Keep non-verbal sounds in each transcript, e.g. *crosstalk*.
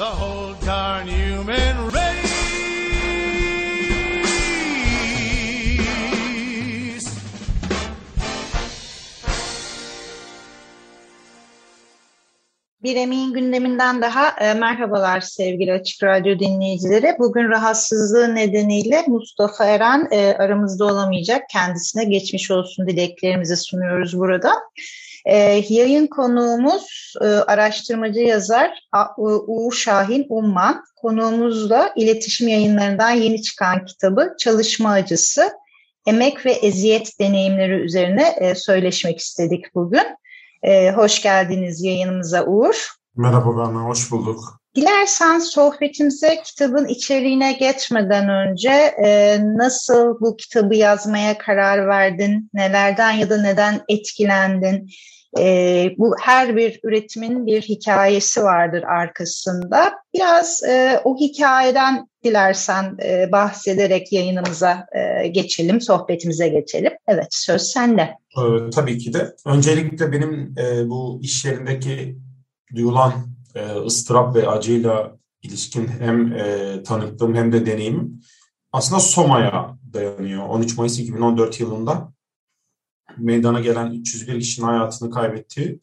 the whole darn human race. Bir emeğin gündeminden daha e, merhabalar sevgili Açık Radyo dinleyicileri. Bugün rahatsızlığı nedeniyle Mustafa Eren e, aramızda olamayacak. Kendisine geçmiş olsun dileklerimizi sunuyoruz burada. E, yayın konuğumuz e, araştırmacı yazar Uğur Şahin Umman. Konuğumuzla iletişim yayınlarından yeni çıkan kitabı Çalışma Acısı, Emek ve Eziyet Deneyimleri üzerine e, söyleşmek istedik bugün. E, hoş geldiniz yayınımıza Uğur. Merhaba Berna, hoş bulduk. Dilersen sohbetimize kitabın içeriğine geçmeden önce e, nasıl bu kitabı yazmaya karar verdin, nelerden ya da neden etkilendin? E, bu her bir üretimin bir hikayesi vardır arkasında. Biraz e, o hikayeden dilersen e, bahsederek yayınımıza e, geçelim, sohbetimize geçelim. Evet, söz sende. Ee, tabii ki de. Öncelikle benim e, bu iş yerindeki duyulan e, ıstırap ve acıyla ilişkin hem e, tanıklığım hem de deneyimim aslında Soma'ya dayanıyor. 13 Mayıs 2014 yılında meydana gelen 301 kişinin hayatını kaybettiği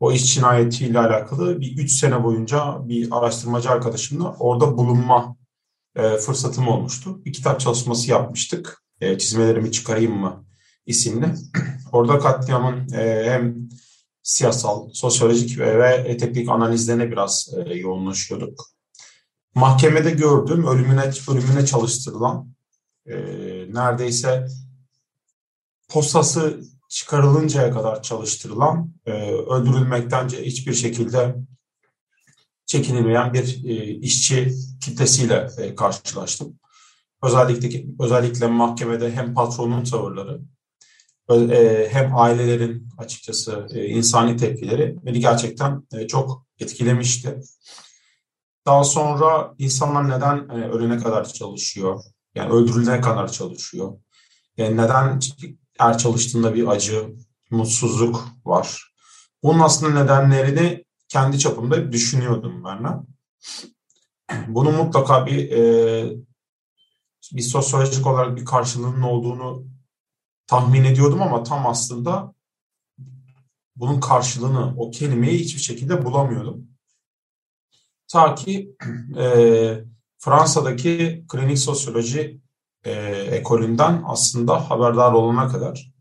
o iş cinayetiyle alakalı bir 3 sene boyunca bir araştırmacı arkadaşımla orada bulunma e, fırsatım olmuştu. Bir kitap çalışması yapmıştık. E, çizmelerimi çıkarayım mı isimli. *clears throat* Orada katliamın e, hem siyasal, sosyolojik ve, teknik analizlerine biraz e, yoğunlaşıyorduk. Mahkemede gördüğüm ölümüne, ölümüne çalıştırılan e, neredeyse postası çıkarılıncaya kadar çalıştırılan, e, öldürülmekten hiçbir şekilde çekinilmeyen bir e, işçi kitlesiyle e, karşılaştım. Özellikle özellikle mahkemede hem patronun tavırları hem ailelerin açıkçası e, insani tepkileri beni gerçekten e, çok etkilemişti. Daha sonra insanlar neden e, ölene kadar çalışıyor? Yani öldürülene kadar çalışıyor. Yani neden her çalıştığında bir acı, mutsuzluk var. Bunun aslında nedenlerini kendi çapımda düşünüyordum ben. Bunun mutlaka bir e, bir sosyolojik olarak bir karşılığının olduğunu tahmin ediyordum ama tam aslında bunun karşılığını, o kelimeyi hiçbir şekilde bulamıyordum. Ta ki e, Fransa'daki klinik sosyoloji e, ekolünden aslında haberdar olana kadar.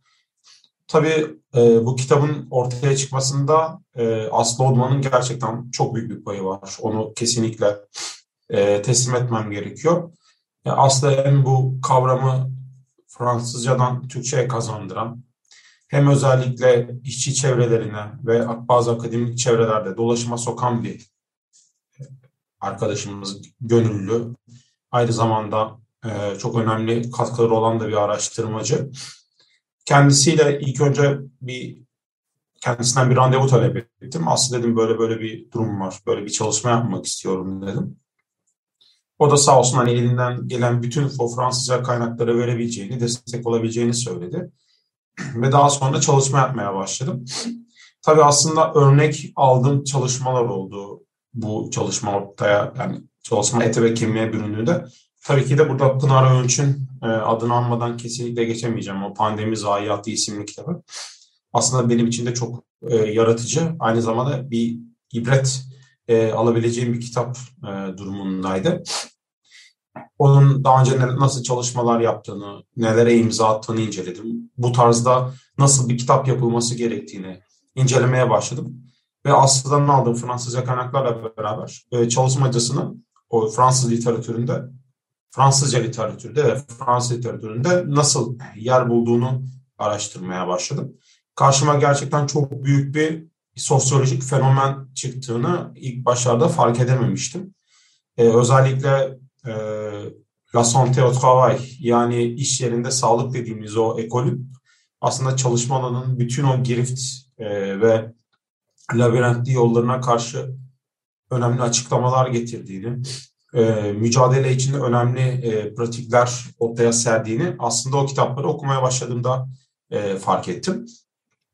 Tabii e, bu kitabın ortaya çıkmasında e, Aslı Odman'ın gerçekten çok büyük bir payı var. Onu kesinlikle e, teslim etmem gerekiyor. E, Aslı hem bu kavramı Fransızcadan Türkçe'ye kazandıran hem özellikle işçi çevrelerine ve bazı akademik çevrelerde dolaşıma sokan bir arkadaşımız gönüllü. Aynı zamanda e, çok önemli katkıları olan da bir araştırmacı. Kendisiyle ilk önce bir kendisinden bir randevu talep ettim. Aslında dedim böyle böyle bir durum var. Böyle bir çalışma yapmak istiyorum dedim. O da sağ olsun hani elinden gelen bütün Fransızca kaynakları verebileceğini, destek olabileceğini söyledi. *clears throat* Ve daha sonra çalışma yapmaya başladım. Tabii aslında örnek aldığım çalışmalar oldu bu çalışma ortaya yani çalışma ete ve kemiğe büründüğünde. Tabii ki de burada Pınar Önç'ün e, adını anmadan kesinlikle geçemeyeceğim. O Pandemi Zayiatı isimli kitabı. Aslında benim için de çok e, yaratıcı. Aynı zamanda bir ibret e, alabileceğim bir kitap e, durumundaydı. Onun daha önce nasıl çalışmalar yaptığını, nelere imza attığını inceledim. Bu tarzda nasıl bir kitap yapılması gerektiğini incelemeye başladım. Ve Aslı'dan aldığım Fransızca kaynaklarla beraber e, çalışmacısını o Fransız literatüründe, Fransızca literatürde ve Fransız literatüründe nasıl yer bulduğunu araştırmaya başladım. Karşıma gerçekten çok büyük bir sosyolojik fenomen çıktığını ilk başlarda fark edememiştim. e, özellikle e, La Santé au Travail yani iş yerinde sağlık dediğimiz o ekolün aslında çalışma alanının bütün o girift e, ve labirentli yollarına karşı önemli açıklamalar getirdiğini, e, mücadele için önemli e, pratikler ortaya serdiğini aslında o kitapları okumaya başladığımda e, fark ettim.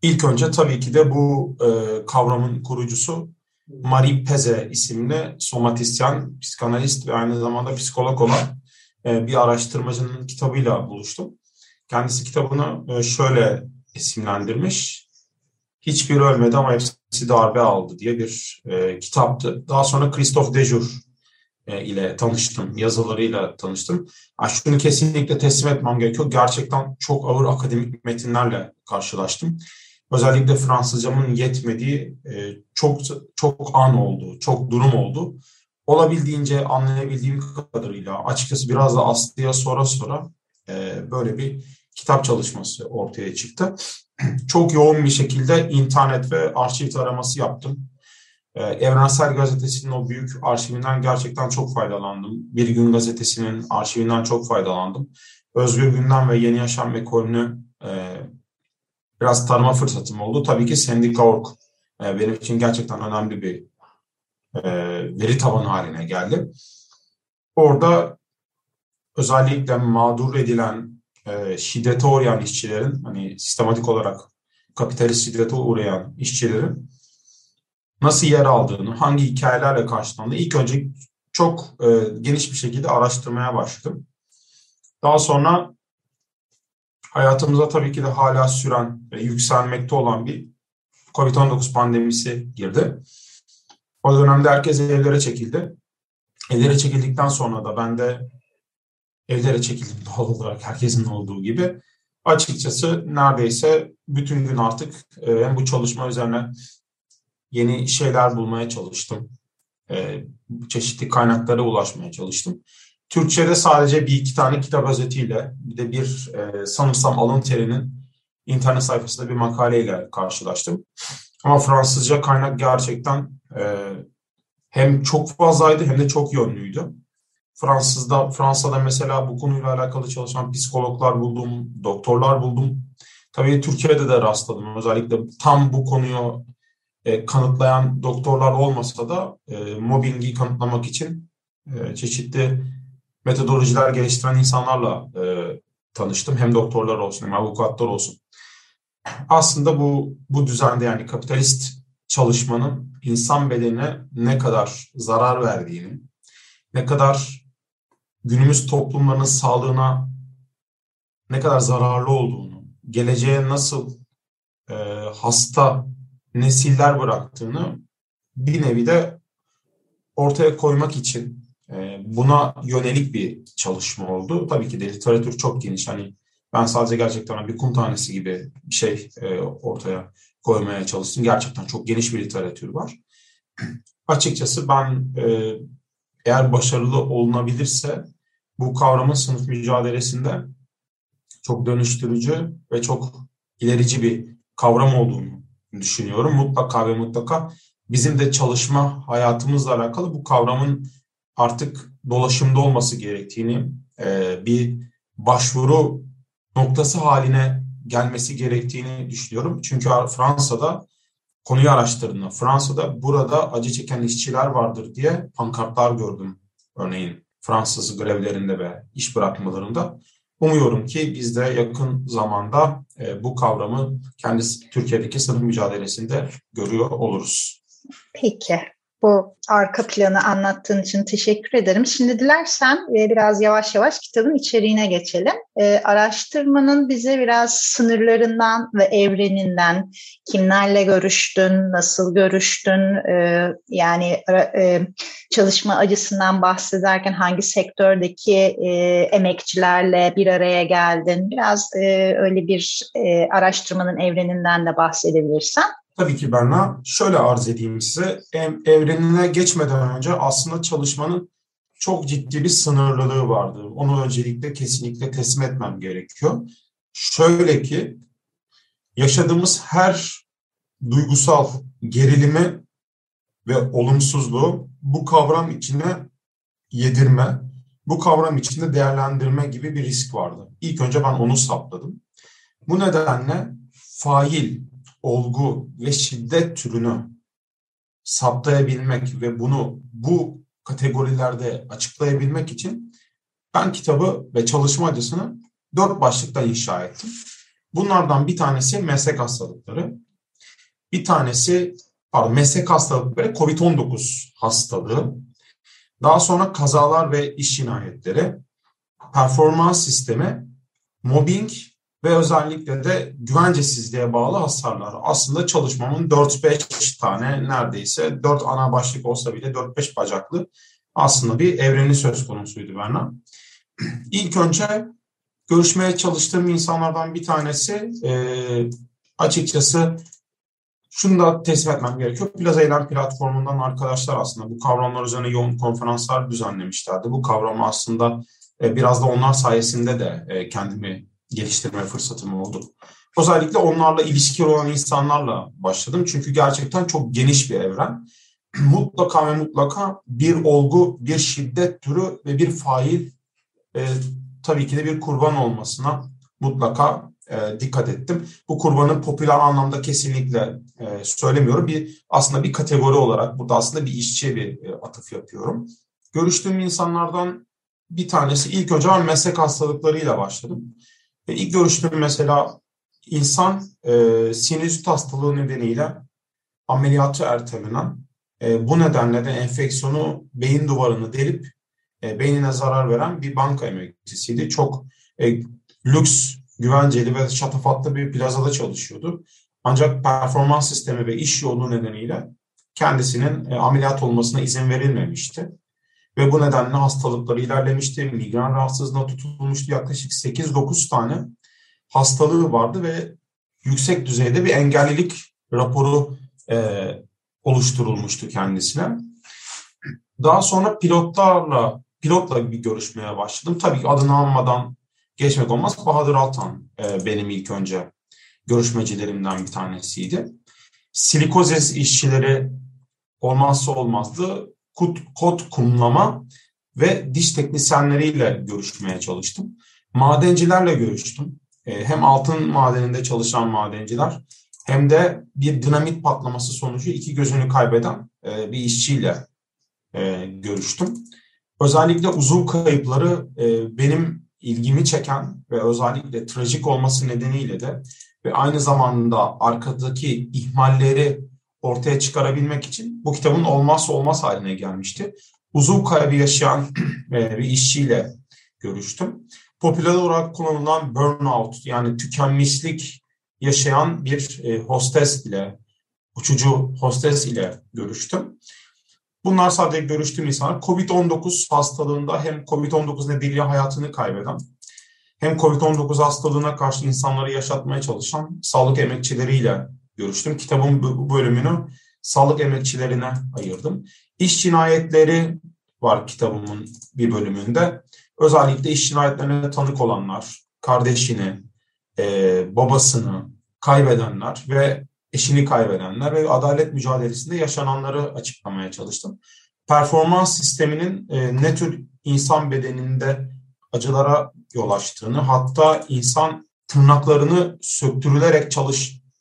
İlk önce tabii ki de bu e, kavramın kurucusu Marie Peze isimli somatisyen, psikanalist ve aynı zamanda psikolog olan e, bir araştırmacının kitabıyla buluştum. Kendisi kitabını e, şöyle isimlendirmiş. Hiçbir ölmedi ama hepsi darbe aldı diye bir e, kitaptı. Daha sonra Christophe Dejour e, ile tanıştım, yazılarıyla tanıştım. Yani şunu kesinlikle teslim etmem gerekiyor. Gerçekten çok ağır akademik metinlerle karşılaştım. Özellikle Fransızcamın yetmediği e, çok çok an oldu, çok durum oldu. Olabildiğince anlayabildiğim kadarıyla açıkçası biraz da Aslı'ya sonra sonra e, böyle bir kitap çalışması ortaya çıktı. *clears throat* Çok yoğun bir şekilde internet ve arşiv taraması yaptım. Ee, Evrensel Gazetesi'nin o büyük arşivinden gerçekten çok faydalandım. Bir Gün Gazetesi'nin arşivinden çok faydalandım. Özgür Gündem ve Yeni Yaşam ekolünü e, biraz tarama fırsatım oldu. Tabii ki Sendika.org e, benim için gerçekten önemli bir e, veri tabanı haline geldi. Orada özellikle mağdur edilen, e, şiddete uğrayan işçilerin, hani sistematik olarak kapitalist şiddete uğrayan işçilerin nasıl yer aldığını, hangi hikayelerle karşılandığını ilk önce çok e, geniş bir şekilde araştırmaya başladım. Daha sonra hayatımıza tabii ki de hala süren ve yükselmekte olan bir COVID-19 pandemisi girdi. O dönemde herkes evlere çekildi. Evlere çekildikten sonra da ben de evlere çekildim *laughs* doğal olarak herkesin olduğu gibi. Açıkçası neredeyse bütün gün artık e, hem bu çalışma üzerine yeni şeyler bulmaya çalıştım. E, çeşitli kaynaklara ulaşmaya çalıştım. Türkçe'de sadece bir iki tane kitap özetiyle bir de bir e, sanırsam alın terinin internet sayfasında bir makaleyle karşılaştım. Ama Fransızca kaynak gerçekten e, hem çok fazlaydı hem de çok yönlüydü. Fransızda Fransa'da mesela bu konuyla alakalı çalışan psikologlar buldum, doktorlar buldum. Tabii Türkiye'de de rastladım. Özellikle tam bu konuyu e, kanıtlayan doktorlar olmasa da e, mobbingi kanıtlamak için e, çeşitli metodolojiler geliştiren insanlarla e, tanıştım. Hem doktorlar olsun hem avukatlar olsun. Aslında bu bu düzende yani kapitalist çalışmanın insan bedenine ne kadar zarar verdiğini, ne kadar günümüz toplumlarının sağlığına ne kadar zararlı olduğunu, geleceğe nasıl e, hasta nesiller bıraktığını bir nevi de ortaya koymak için buna yönelik bir çalışma oldu. Tabii ki de literatür çok geniş. Hani ben sadece gerçekten bir kum tanesi gibi bir şey e, ortaya koymaya çalıştım. Gerçekten çok geniş bir literatür var. *clears throat* Açıkçası ben e, eğer başarılı olunabilirse bu kavramın sınıf mücadelesinde çok dönüştürücü ve çok ilerici bir kavram olduğunu düşünüyorum. Mutlaka ve mutlaka bizim de çalışma hayatımızla alakalı bu kavramın artık dolaşımda olması gerektiğini, e, bir başvuru noktası haline gelmesi gerektiğini düşünüyorum. Çünkü Fransa'da konuyu araştırdığımda, Fransa'da burada acı çeken işçiler vardır diye pankartlar gördüm örneğin Fransız grevlerinde ve iş bırakmalarında. Umuyorum ki biz de yakın zamanda e, bu kavramı kendisi Türkiye'deki sınıf mücadelesinde görüyor oluruz. Peki bu arka planı anlattığın için teşekkür ederim. Şimdi dilersen e, biraz yavaş yavaş kitabın içeriğine geçelim. E, araştırmanın bize biraz sınırlarından ve evreninden, kimlerle görüştün, nasıl görüştün, e, yani çalışma acısından bahsederken hangi sektördeki emekçilerle bir araya geldin? Biraz öyle bir araştırmanın evreninden de bahsedebilirsen. Tabii ki Berna. Şöyle arz edeyim size. Evrenine geçmeden önce aslında çalışmanın çok ciddi bir sınırlılığı vardı. Onu öncelikle kesinlikle teslim etmem gerekiyor. Şöyle ki yaşadığımız her duygusal gerilimi ve olumsuzluğu bu kavram içine yedirme, bu kavram içinde değerlendirme gibi bir risk vardı. İlk önce ben onu saptadım. Bu nedenle fail, olgu ve şiddet türünü saptayabilmek ve bunu bu kategorilerde açıklayabilmek için ben kitabı ve çalışma acısını dört başlıkta inşa ettim. Bunlardan bir tanesi meslek hastalıkları, bir tanesi pardon, meslek hastalıkları COVID-19 hastalığı, daha sonra kazalar ve iş cinayetleri, performans sistemi, mobbing ve özellikle de güvencesizliğe bağlı hasarlar. Aslında çalışmamın 4-5 tane neredeyse 4 ana başlık olsa bile 4-5 bacaklı aslında bir evreni söz konusuydu Berna. *clears throat* İlk önce görüşmeye çalıştığım insanlardan bir tanesi e, açıkçası şunu da tespit etmem gerekiyor. Plaza Eylem platformundan arkadaşlar aslında bu kavramlar üzerine yoğun konferanslar düzenlemişlerdi. Bu kavramı aslında e, biraz da onlar sayesinde de e, kendimi geliştirme fırsatım oldu. Özellikle onlarla ilişki olan insanlarla başladım. Çünkü gerçekten çok geniş bir evren. *clears throat* mutlaka ve mutlaka bir olgu, bir şiddet türü ve bir fail e, tabii ki de bir kurban olmasına mutlaka e, dikkat ettim. Bu kurbanı popüler anlamda kesinlikle e, söylemiyorum. Bir aslında bir kategori olarak burada aslında bir işçiye bir e, atıf yapıyorum. Görüştüğüm insanlardan bir tanesi ilk önce ben meslek hastalıklarıyla başladım. Ve ilk mesela insan e, sinüzit hastalığı nedeniyle ameliyatı ertelenen, e, bu nedenle de enfeksiyonu beyin duvarını delip e, beynine zarar veren bir banka emekçisiydi. Çok e, lüks, güvenceli ve şatafatlı bir plazada çalışıyordu. Ancak performans sistemi ve iş yoğunluğu nedeniyle kendisinin e, ameliyat olmasına izin verilmemişti. Ve bu nedenle hastalıkları ilerlemişti. Migren rahatsızlığına tutulmuştu. Yaklaşık 8-9 tane hastalığı vardı ve yüksek düzeyde bir engellilik raporu e, oluşturulmuştu kendisine. Daha sonra pilotlarla pilotla bir görüşmeye başladım. Tabii ki adını anmadan geçmek olmaz. Bahadır Altan e, benim ilk önce görüşmecilerimden bir tanesiydi. Silikozes işçileri olmazsa olmazdı. Kod, kod kumlama ve diş teknisyenleriyle görüşmeye çalıştım. Madencilerle görüştüm. E, hem altın madeninde çalışan madenciler hem de bir dinamit patlaması sonucu iki gözünü kaybeden e, bir işçiyle e, görüştüm. Özellikle uzun kayıpları e, benim ilgimi çeken ve özellikle trajik olması nedeniyle de ve aynı zamanda arkadaki ihmalleri ortaya çıkarabilmek için bu kitabın olmazsa olmaz haline gelmişti. Uzun kaybı yaşayan *clears throat* e, bir işçiyle görüştüm. Popüler olarak kullanılan burnout yani tükenmişlik yaşayan bir e, hostes ile, uçucu hostes ile görüştüm. Bunlar sadece görüştüğüm insanlar. Covid-19 hastalığında hem Covid-19 nedeniyle hayatını kaybeden, hem Covid-19 hastalığına karşı insanları yaşatmaya çalışan sağlık emekçileriyle görüştüm. Kitabın bu bölümünü sağlık emekçilerine ayırdım. İş cinayetleri var kitabımın bir bölümünde. Özellikle iş cinayetlerine tanık olanlar, kardeşini, e, babasını kaybedenler ve eşini kaybedenler ve adalet mücadelesinde yaşananları açıklamaya çalıştım. Performans sisteminin e, ne tür insan bedeninde acılara yol açtığını, hatta insan tırnaklarını söktürülerek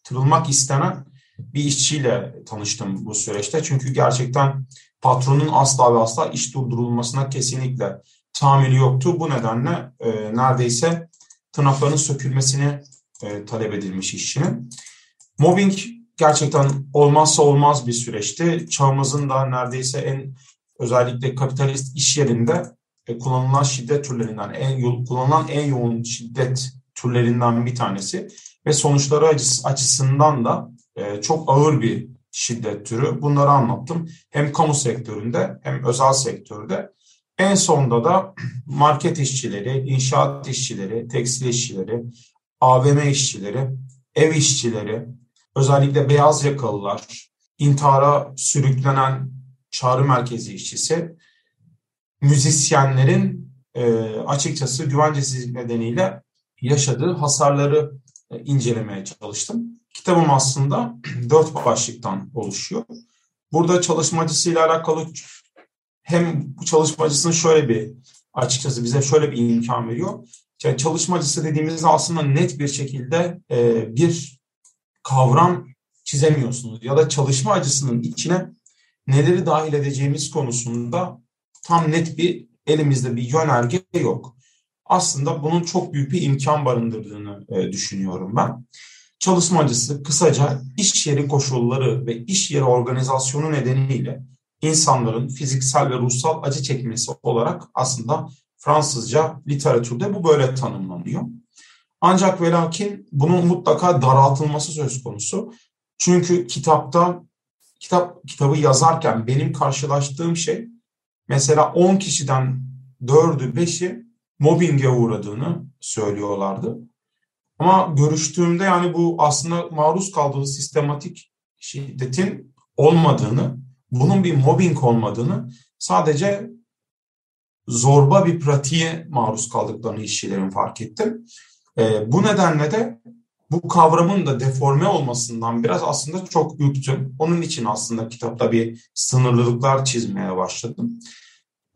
çalıştırılmak istenen bir işçiyle tanıştım bu süreçte. Çünkü gerçekten patronun asla ve asla iş durdurulmasına kesinlikle tahammülü yoktu. Bu nedenle e, neredeyse tırnaklarının sökülmesini e, talep edilmiş işçinin. Mobbing gerçekten olmazsa olmaz bir süreçti. Çağımızın da neredeyse en özellikle kapitalist iş yerinde e, kullanılan şiddet türlerinden en kullanılan en yoğun şiddet türlerinden bir tanesi ve sonuçları açısından da e, çok ağır bir şiddet türü. Bunları anlattım. Hem kamu sektöründe hem özel sektörde. En sonda da *clears throat* market işçileri, inşaat işçileri, tekstil işçileri, AVM işçileri, ev işçileri, özellikle beyaz yakalılar, intihara sürüklenen çağrı merkezi işçisi, müzisyenlerin e, açıkçası güvencesizlik nedeniyle yaşadığı hasarları incelemeye çalıştım. Kitabım aslında *clears throat* dört başlıktan oluşuyor. Burada çalışmacısıyla alakalı hem bu çalışmacısının şöyle bir açıkçası bize şöyle bir imkan veriyor. Yani çalışmacısı dediğimizde aslında net bir şekilde e, bir kavram çizemiyorsunuz ya da çalışma acısının içine neleri dahil edeceğimiz konusunda tam net bir elimizde bir yönerge yok. Aslında bunun çok büyük bir imkan barındırdığını e, düşünüyorum ben. Çalışma acısı kısaca iş yeri koşulları ve iş yeri organizasyonu nedeniyle insanların fiziksel ve ruhsal acı çekmesi olarak aslında Fransızca literatürde bu böyle tanımlanıyor. Ancak ve lakin bunun mutlaka daraltılması söz konusu. Çünkü kitapta kitap kitabı yazarken benim karşılaştığım şey mesela 10 kişiden 4'ü 5'i mobbinge uğradığını söylüyorlardı. Ama görüştüğümde yani bu aslında maruz kaldığı sistematik şiddetin olmadığını, bunun bir mobbing olmadığını sadece zorba bir pratiğe maruz kaldıklarını işçilerin fark ettim. E, bu nedenle de bu kavramın da deforme olmasından biraz aslında çok ürktüm. Onun için aslında kitapta bir sınırlılıklar çizmeye başladım.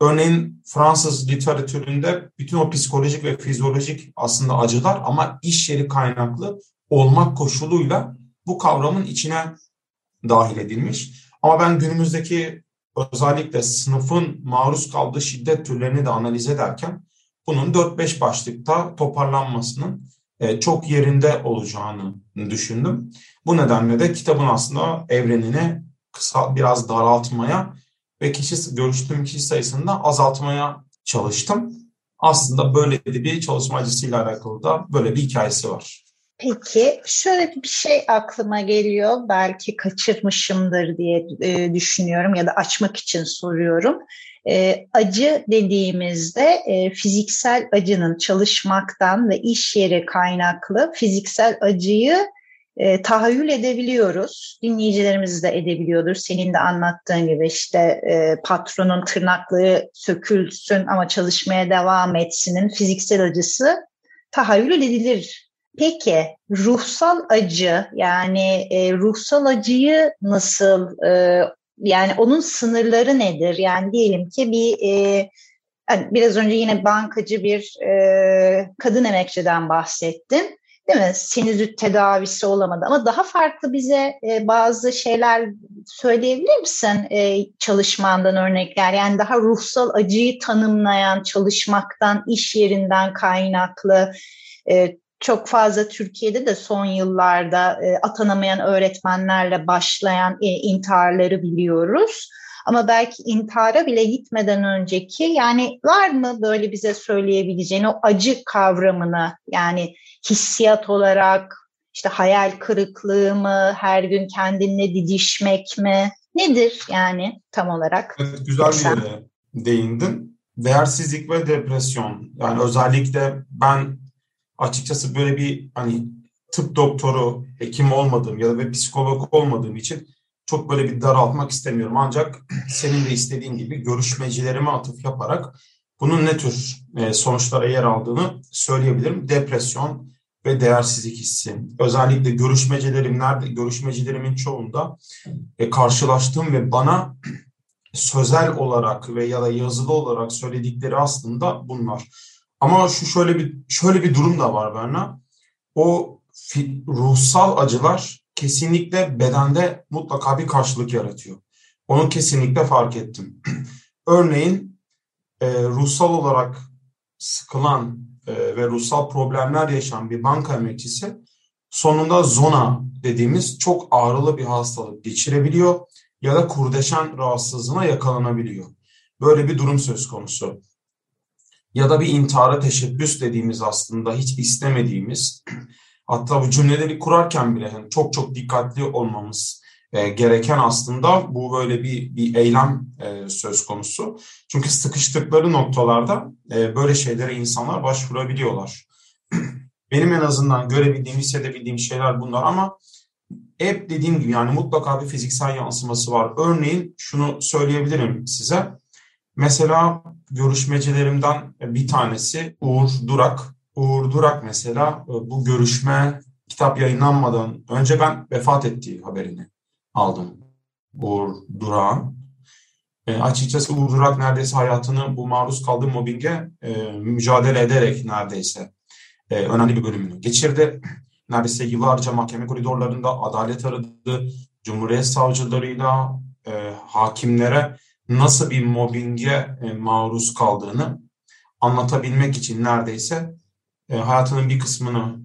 Örneğin Fransız literatüründe bütün o psikolojik ve fizyolojik aslında acılar ama iş yeri kaynaklı olmak koşuluyla bu kavramın içine dahil edilmiş. Ama ben günümüzdeki özellikle sınıfın maruz kaldığı şiddet türlerini de analiz ederken bunun 4-5 başlıkta toparlanmasının e, çok yerinde olacağını düşündüm. Bu nedenle de kitabın aslında evrenini kısa biraz daraltmaya ve kişi görüştüğüm kişi sayısını azaltmaya çalıştım. Aslında böyle bir çalışma acısıyla alakalı da böyle bir hikayesi var. Peki şöyle bir şey aklıma geliyor belki kaçırmışımdır diye e, düşünüyorum ya da açmak için soruyorum. E, acı dediğimizde e, fiziksel acının çalışmaktan ve iş yeri kaynaklı fiziksel acıyı e, tahayyül edebiliyoruz. Dinleyicilerimiz de edebiliyordur. Senin de anlattığın gibi işte e, patronun tırnaklığı sökülsün ama çalışmaya devam etsinin fiziksel acısı tahayyül edilir. Peki ruhsal acı yani e, ruhsal acıyı nasıl e, yani onun sınırları nedir? Yani diyelim ki bir e, hani biraz önce yine bankacı bir e, kadın emekçiden bahsettin değil mi? Sinüzit tedavisi olamadı ama daha farklı bize e, bazı şeyler söyleyebilir misin e, çalışmandan örnekler? Yani daha ruhsal acıyı tanımlayan çalışmaktan, iş yerinden kaynaklı e, çok fazla Türkiye'de de son yıllarda e, atanamayan öğretmenlerle başlayan e, intiharları biliyoruz. Ama belki intihara bile gitmeden önceki yani var mı böyle bize söyleyebileceğin o acı kavramını yani hissiyat olarak işte hayal kırıklığı mı, her gün kendinle didişmek mi? Nedir yani tam olarak? Evet, güzel bir yere değindin. Değersizlik ve depresyon. Yani özellikle ben açıkçası böyle bir hani tıp doktoru, hekim olmadığım ya da bir psikolog olmadığım için çok böyle bir daraltmak istemiyorum. Ancak senin de istediğin gibi görüşmecilerime atıf yaparak bunun ne tür e, sonuçlara yer aldığını söyleyebilirim. Depresyon ve değersizlik hissi. Özellikle görüşmecilerim nerede görüşmecilerimin çoğunda e, karşılaştığım ve bana sözel olarak ve ya da yazılı olarak söyledikleri aslında bunlar. Ama şu şöyle bir şöyle bir durum da var Berna. O ruhsal acılar kesinlikle bedende mutlaka bir karşılık yaratıyor. Onu kesinlikle fark ettim. *clears throat* Örneğin e, ruhsal olarak sıkılan e, ve ruhsal problemler yaşayan bir banka emekçisi sonunda zona dediğimiz çok ağrılı bir hastalık geçirebiliyor ya da kurdeşen rahatsızlığına yakalanabiliyor. Böyle bir durum söz konusu. Ya da bir intihara teşebbüs dediğimiz aslında hiç istemediğimiz *clears throat* Hatta bu cümleleri kurarken bile yani çok çok dikkatli olmamız e, gereken aslında bu böyle bir, bir eylem e, söz konusu. Çünkü sıkıştıkları noktalarda e, böyle şeylere insanlar başvurabiliyorlar. *clears throat* Benim en azından görebildiğim, hissedebildiğim şeyler bunlar ama hep dediğim gibi yani mutlaka bir fiziksel yansıması var. Örneğin şunu söyleyebilirim size. Mesela görüşmecilerimden bir tanesi Uğur Durak. Uğur Durak mesela e, bu görüşme kitap yayınlanmadan önce ben vefat ettiği haberini aldım. Uğur Durak'ın. E, açıkçası Uğur Durak neredeyse hayatını bu maruz kaldığı mobbinge e, mücadele ederek neredeyse e, önemli bir bölümünü geçirdi. *clears throat* Neredeyse yıllarca mahkeme koridorlarında adalet aradı, Cumhuriyet savcılarıyla, e, hakimlere nasıl bir mobbinge e, maruz kaldığını anlatabilmek için neredeyse e, hayatının bir kısmını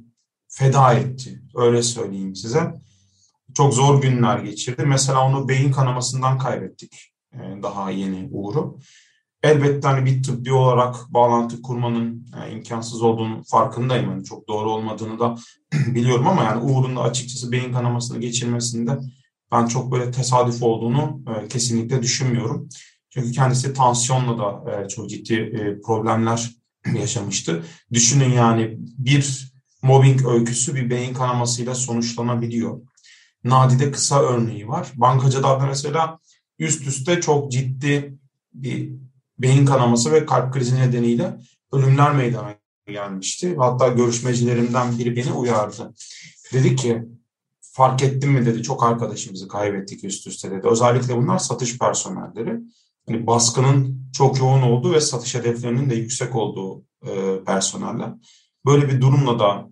feda etti. Öyle söyleyeyim size. Çok zor günler geçirdi. Mesela onu beyin kanamasından kaybettik. E, daha yeni Uğur'u. Elbette hani bir tıbbi olarak bağlantı kurmanın e, imkansız olduğunu farkındayım. Yani çok doğru olmadığını da *clears throat* biliyorum ama yani Uğur'un da açıkçası beyin kanamasını geçirmesinde ben çok böyle tesadüf olduğunu kesinlikle düşünmüyorum. Çünkü kendisi tansiyonla da çok ciddi problemler *clears throat* yaşamıştı. Düşünün yani bir mobbing öyküsü bir beyin kanamasıyla sonuçlanabiliyor. Nadide kısa örneği var. Bankacılarda mesela üst üste çok ciddi bir beyin kanaması ve kalp krizi nedeniyle ölümler meydana gelmişti. Hatta görüşmecilerimden biri beni uyardı. Dedi ki fark ettin mi dedi çok arkadaşımızı kaybettik üst üste dedi. Özellikle bunlar satış personelleri. Yani baskının çok yoğun olduğu ve satış hedeflerinin de yüksek olduğu e, personeller. Böyle bir durumla da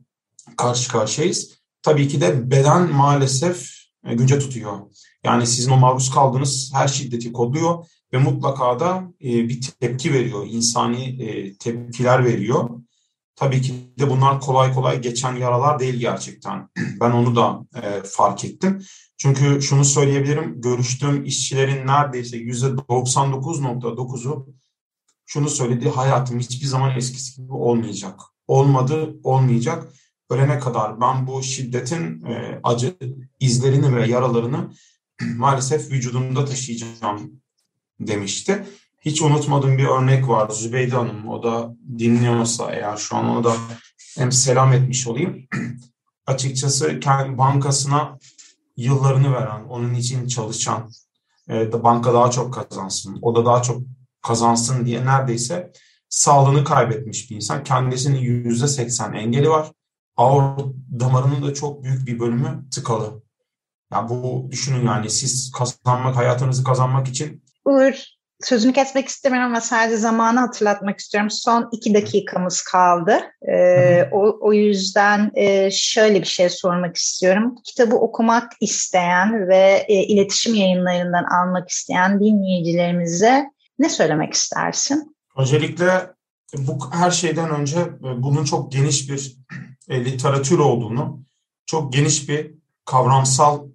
karşı karşıyayız. Tabii ki de beden maalesef e, günce tutuyor. Yani sizin o maruz kaldığınız her şiddeti kodluyor ve mutlaka da e, bir tepki veriyor. insani e, tepkiler veriyor. Tabii ki de bunlar kolay kolay geçen yaralar değil gerçekten. *clears throat* Ben onu da e, fark ettim. Çünkü şunu söyleyebilirim, görüştüğüm işçilerin neredeyse %99.9'u şunu söyledi, hayatım hiçbir zaman eskisi gibi olmayacak. Olmadı, olmayacak. Ölene kadar ben bu şiddetin e, acı izlerini ve yaralarını *clears throat* maalesef vücudumda taşıyacağım demişti. Hiç unutmadığım bir örnek var. Zübeyde Hanım, o da dinliyorsa eğer şu an ona da hem selam etmiş olayım. *clears throat* Açıkçası kendi bankasına yıllarını veren, onun için çalışan, e, banka daha çok kazansın, o da daha çok kazansın diye neredeyse sağlığını kaybetmiş bir insan. Kendisinin yüzde seksen engeli var. Aort damarının da çok büyük bir bölümü tıkalı. Ya bu düşünün yani siz kazanmak, hayatınızı kazanmak için Uğur, sözünü kesmek istemiyorum ama sadece zamanı hatırlatmak istiyorum. Son iki dakikamız kaldı. Ee, o, o yüzden e, şöyle bir şey sormak istiyorum. Kitabı okumak isteyen ve e, iletişim yayınlarından almak isteyen dinleyicilerimize ne söylemek istersin? Öncelikle bu her şeyden önce e, bunun çok geniş bir e, literatür olduğunu, çok geniş bir kavramsal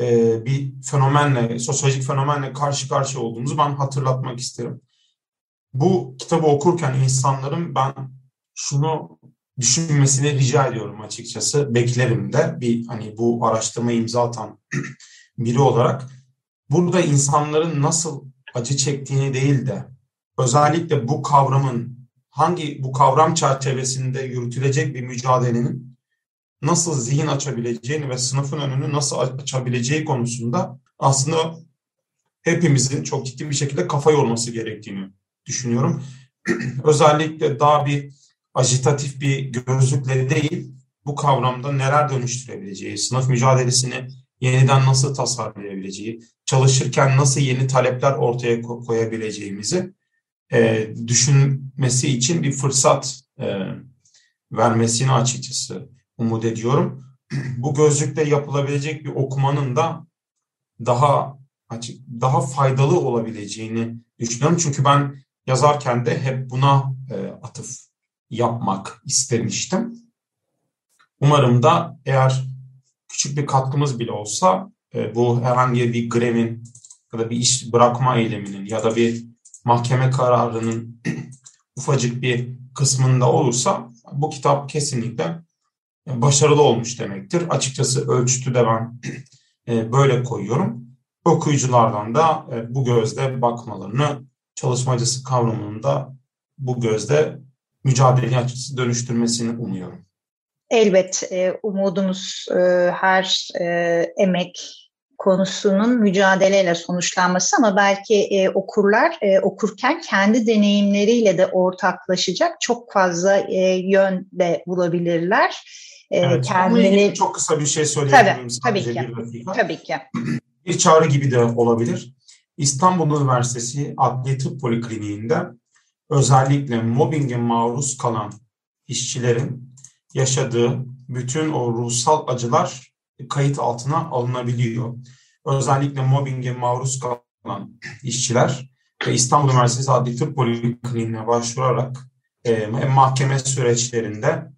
e, bir fenomenle, sosyolojik fenomenle karşı karşıya olduğumuzu ben hatırlatmak isterim. Bu kitabı okurken insanların ben şunu düşünmesini rica ediyorum açıkçası. Beklerim de bir hani bu araştırma imza atan *clears throat* biri olarak. Burada insanların nasıl acı çektiğini değil de özellikle bu kavramın hangi bu kavram çerçevesinde yürütülecek bir mücadelenin nasıl zihin açabileceğini ve sınıfın önünü nasıl açabileceği konusunda aslında hepimizin çok ciddi bir şekilde kafa yorması gerektiğini düşünüyorum. *clears throat* Özellikle daha bir ajitatif bir gözlükle değil, bu kavramda neler dönüştürebileceği, sınıf mücadelesini yeniden nasıl tasarlayabileceği, çalışırken nasıl yeni talepler ortaya koyabileceğimizi e, düşünmesi için bir fırsat e, vermesini açıkçası umut ediyorum. *clears throat* Bu gözlükle yapılabilecek bir okumanın da daha açık, daha faydalı olabileceğini düşünüyorum. Çünkü ben yazarken de hep buna e, atıf yapmak istemiştim. Umarım da eğer küçük bir katkımız bile olsa e, bu herhangi bir grevin ya da bir iş bırakma eyleminin ya da bir mahkeme kararının *clears throat* ufacık bir kısmında olursa bu kitap kesinlikle başarılı olmuş demektir. Açıkçası ölçütü de ben e, böyle koyuyorum. Okuyuculardan da e, bu gözle bakmalarını, çalışmacısı kavramının da bu gözle mücadele açısı dönüştürmesini umuyorum. Elbet e, umudumuz her emek konusunun mücadeleyle sonuçlanması ama belki e, okurlar e, okurken kendi deneyimleriyle de ortaklaşacak çok fazla e, yön de bulabilirler. E, evet, kendileri... çok kısa bir şey söyleyebilirim tabii, tabii ki. bir dakika. Tabii ki. *clears throat* Bir çağrı gibi de olabilir. İstanbul Üniversitesi Adli Tıp Polikliniğinde özellikle mobbinge maruz kalan işçilerin yaşadığı bütün o ruhsal acılar kayıt altına alınabiliyor. Özellikle mobbinge maruz kalan işçiler ve İstanbul Üniversitesi Adli Tıp Polikliniğine başvurarak e, hem mahkeme süreçlerinde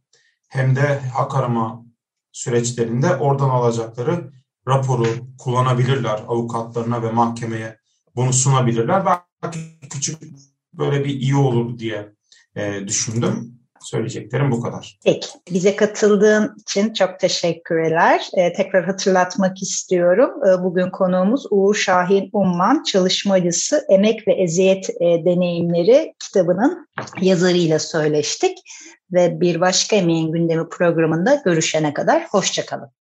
hem de hak arama süreçlerinde oradan alacakları raporu kullanabilirler avukatlarına ve mahkemeye bunu sunabilirler. Belki küçük böyle bir iyi olur diye e, düşündüm. Söyleyeceklerim bu kadar. Peki. Bize katıldığın için çok teşekkürler. Ee, tekrar hatırlatmak istiyorum. Ee, bugün konuğumuz Uğur Şahin Umman, Çalışma Acısı, Emek ve Eziyet e, Deneyimleri kitabının yazarıyla söyleştik. Ve bir başka emeğin gündemi programında görüşene kadar hoşçakalın.